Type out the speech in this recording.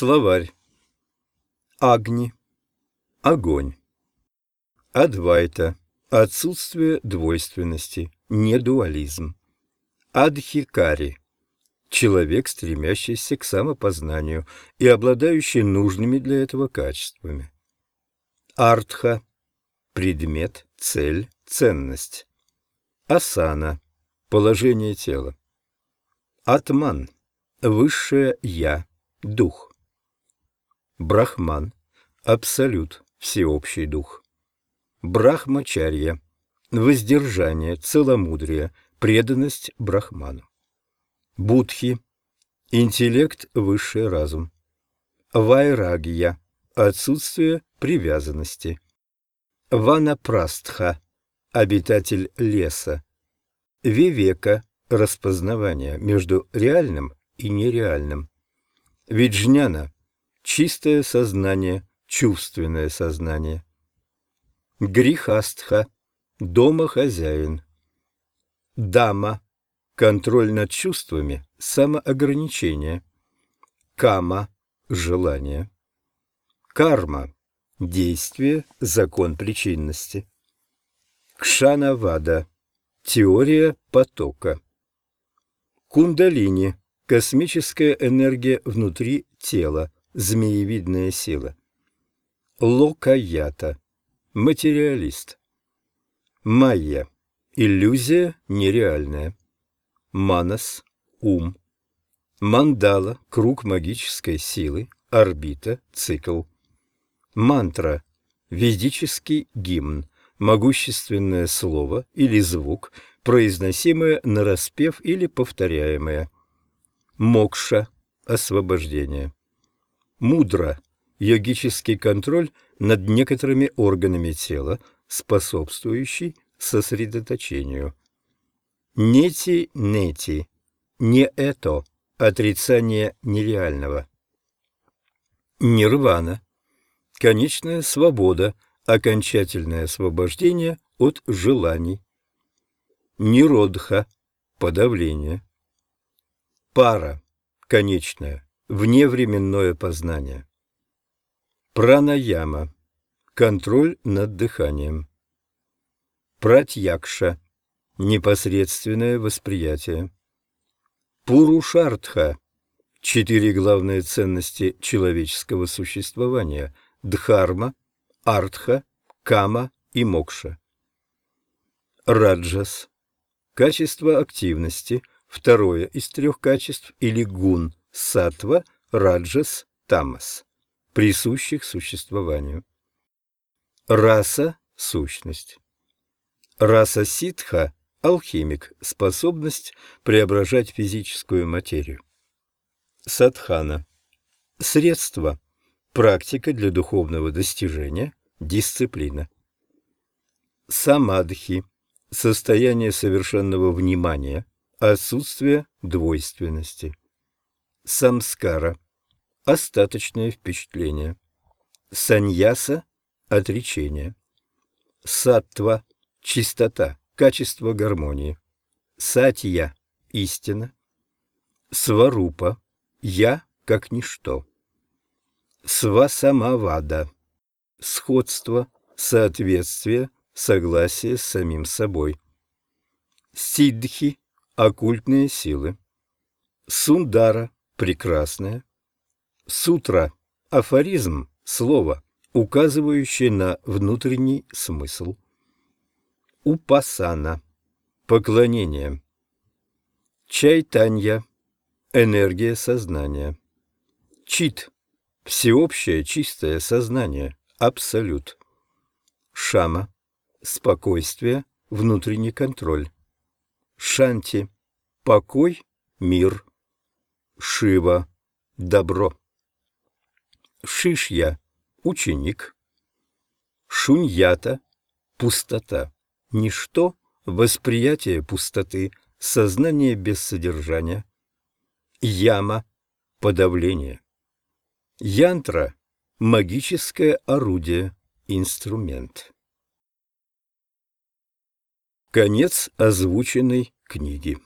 Словарь. Агни. Огонь. Адвайта. Отсутствие двойственности. Недуализм. Адхикари. Человек, стремящийся к самопознанию и обладающий нужными для этого качествами. Артха. Предмет, цель, ценность. Асана. Положение тела. Атман. Высшее Я. Дух. Брахман – абсолют, всеобщий дух. Брахмачарья – воздержание, целомудрие, преданность Брахману. Будхи – интеллект, высший разум. Вайрагья – отсутствие привязанности. Ванапрастха – обитатель леса. Вивека – распознавание между реальным и нереальным. Виджняна чистое сознание, чувственное сознание. Грихастха – домохозяин. Дама – контроль над чувствами, самоограничение. Кама – желание. Карма – действие, закон причинности. Кшанавада – теория потока. Кундалини – космическая энергия внутри тела – змеевидная сила. Локаята – материалист. Майя – иллюзия нереальная. Манас – ум. Мандала – круг магической силы, орбита, цикл. Мантра – ведический гимн, могущественное слово или звук, произносимое нараспев или повторяемое. Мокша – освобождение мудро йогический контроль над некоторыми органами тела, способствующий сосредоточению. Нети-нети – не это, отрицание нереального. Нирвана – конечная свобода, окончательное освобождение от желаний. Ниродха – подавление. Пара – конечная вневременное познание. Пранаяма – контроль над дыханием. Пратьякша – непосредственное восприятие. Пурушартха – четыре главные ценности человеческого существования – дхарма, артха, кама и мокша. Раджас – качество активности, второе из трех качеств или гун – сатва, раджас, тамас, присущих существованию. Раса – сущность. Раса ситха – алхимик, способность преображать физическую материю. Садхана – средство, практика для духовного достижения, дисциплина. Самадхи – состояние совершенного внимания, отсутствие двойственности самскара – остаточное впечатление, саньяса – отречение, саттва – чистота, качество гармонии, сатья – истина, сварупа – я как ничто, свасамавада – сходство, соответствие, согласие с самим собой, сиддхи – оккультные силы, сундара – прекрасное. Сутра – афоризм, слово, указывающее на внутренний смысл. Упасана – поклонение. Чайтанья – энергия сознания. Чит – всеобщее чистое сознание, абсолют. Шама – спокойствие, внутренний контроль. Шанти – покой, мир, Шива – добро. Шишья – ученик. Шуньята – пустота. Ничто – восприятие пустоты, сознание без содержания. Яма – подавление. Янтра – магическое орудие, инструмент. Конец озвученной книги.